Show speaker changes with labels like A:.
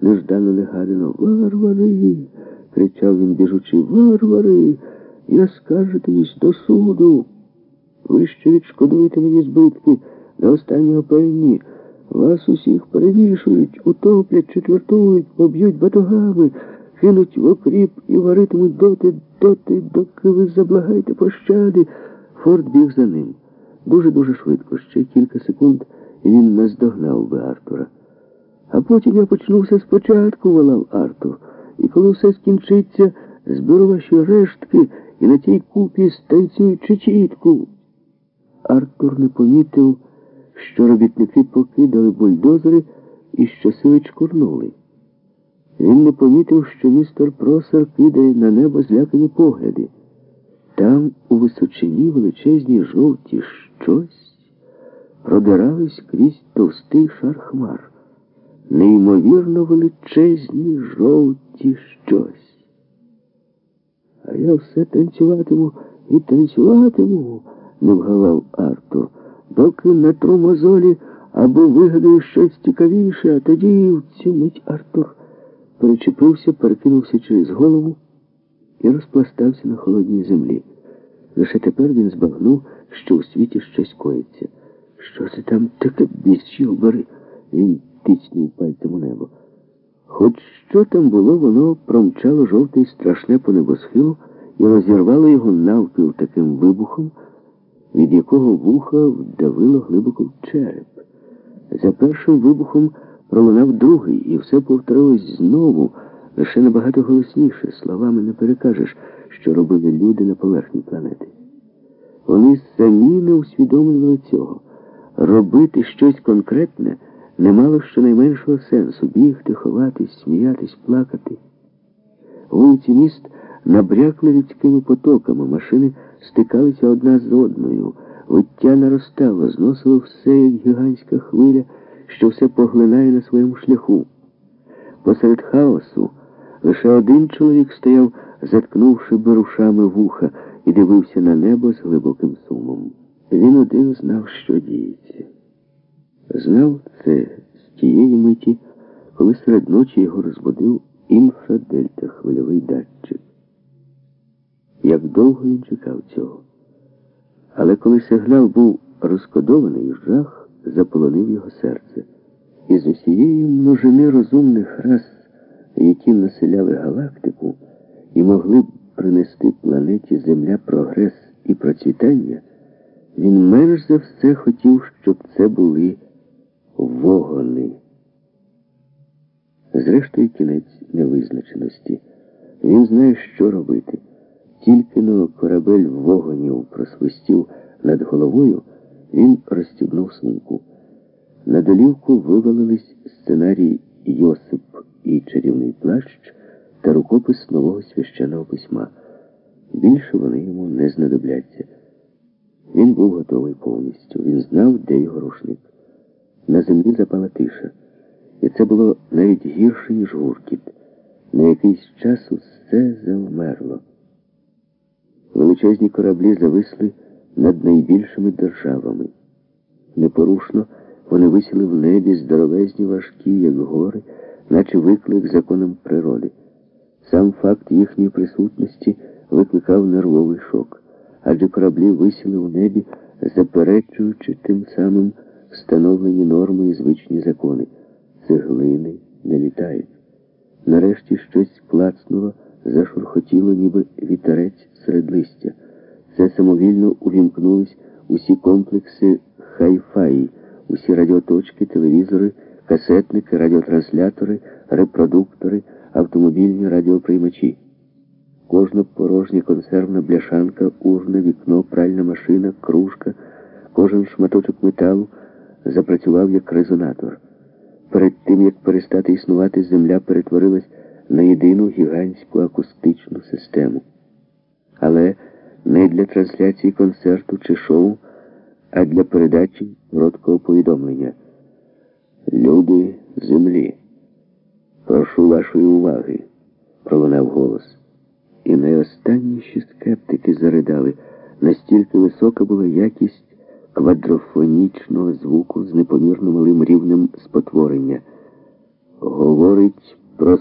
A: неждано негадано. Варвари. кричав він, біжучи. Варвари. Я скаржитимусь до суду. Ви ще відшкодуєте мені збитки на останнього певні. Вас усіх перевішують, утоплять, четвертують, поб'ють батогами, кинуть в окріп і варитимуть доти, доти, доки ви заблагаєте пощади. Форд біг за ним. Дуже-дуже швидко, ще кілька секунд, і він наздогнав би Артура. А потім я почну все спочатку, волав Артур. І коли все скінчиться, зберу ваші рештки і на тій купі станцюю чечітку. Артур не помітив, що робітники покидали бульдозери і щосили чкурнули. Він не помітив, що містер Просер кидає на небо злякані погляди. Там, у височині величезні жовті щось продирались крізь товстий шар хмар. Неймовірно величезні жовті щось. А я все танцюватиму і танцюватиму, не вгавав Артур, доки на тромозолі або вигадаю щось цікавіше, а тоді в цю мить Артур перечепився, перекинувся через голову і розпластався на холодній землі. Лише тепер він збагнув, що у світі щось коїться. Що це там таке бісчі обери? Він тицнув пальцем у небо. Хоч що там було, воно промчало жовте і страшне по небосхилу і розірвало його навпіл таким вибухом, від якого вуха вдавило глибоко в череп. За першим вибухом пролунав другий, і все повторилось знову, лише набагато голосніше. Словами не перекажеш, що робили люди на поверхні планети. Вони самі не усвідомлювали цього. Робити щось конкретне не мало щонайменшого сенсу бігти, ховатись, сміятись, плакати. Вулиці міст набрякли людськими потоками, машини стикалися одна з одною, виття наростало, зносило все, як гігантська хвиля, що все поглинає на своєму шляху. Посеред хаосу лише один чоловік стояв, заткнувши берушами вуха, і дивився на небо з глибоким сумом. Він один знав, що діється. Знав це з тієї миті, коли серед ночі його розбудив інфрадельта хвильовий датчик. Як довго він чекав цього. Але коли сигнал був розкодований, жах заполонив його серце. І з усієї множини розумних рас, які населяли галактику і могли б принести планеті Земля прогрес і процвітання, він менш за все хотів, щоб це були вогони. Зрештою, кінець невизначеності. Він знає, що робити. Тільки но корабель вогонів просвистів над головою, він розстібнув сумку. На долівку вивалились сценарій Йосип і чарівний плащ та рукопис нового священного письма. Більше вони йому не знадобляться. Він був готовий повністю. Він знав, де його рушник. На землі запала тиша. І це було навіть гірше, ніж гуркіт. На якийсь час все завмерло. Величезні кораблі зависли над найбільшими державами. Непорушно вони висіли в небі здоровезні важкі, як гори, наче виклик законам природи. Сам факт їхньої присутності викликав нервовий шок, адже кораблі висіли у небі, заперечуючи тим самим встановлені норми і звичні закони. Цеглини не літають. Нарешті щось плацнуло, зашурхотіло, ніби вітерець серед листя. Це самовільно увімкнулись усі комплекси хай-фаї, усі радіоточки, телевізори, касетники, радіотранслятори, репродуктори, автомобільні радіоприймачі. Кожна порожня консервна бляшанка, урна, вікно, пральна машина, кружка, кожен шматочок металу запрацював як резонатор. Перед тим, як перестати існувати, Земля перетворилась на єдину гігантську акустичну систему. Але не для трансляції концерту чи шоу, а для передачі короткого повідомлення. Люди землі. Прошу вашої уваги, пролунав голос. І найостанніші скептики заридали, настільки висока була якість квадрофонічного звуку з непомірно малим рівнем спотворення. говорить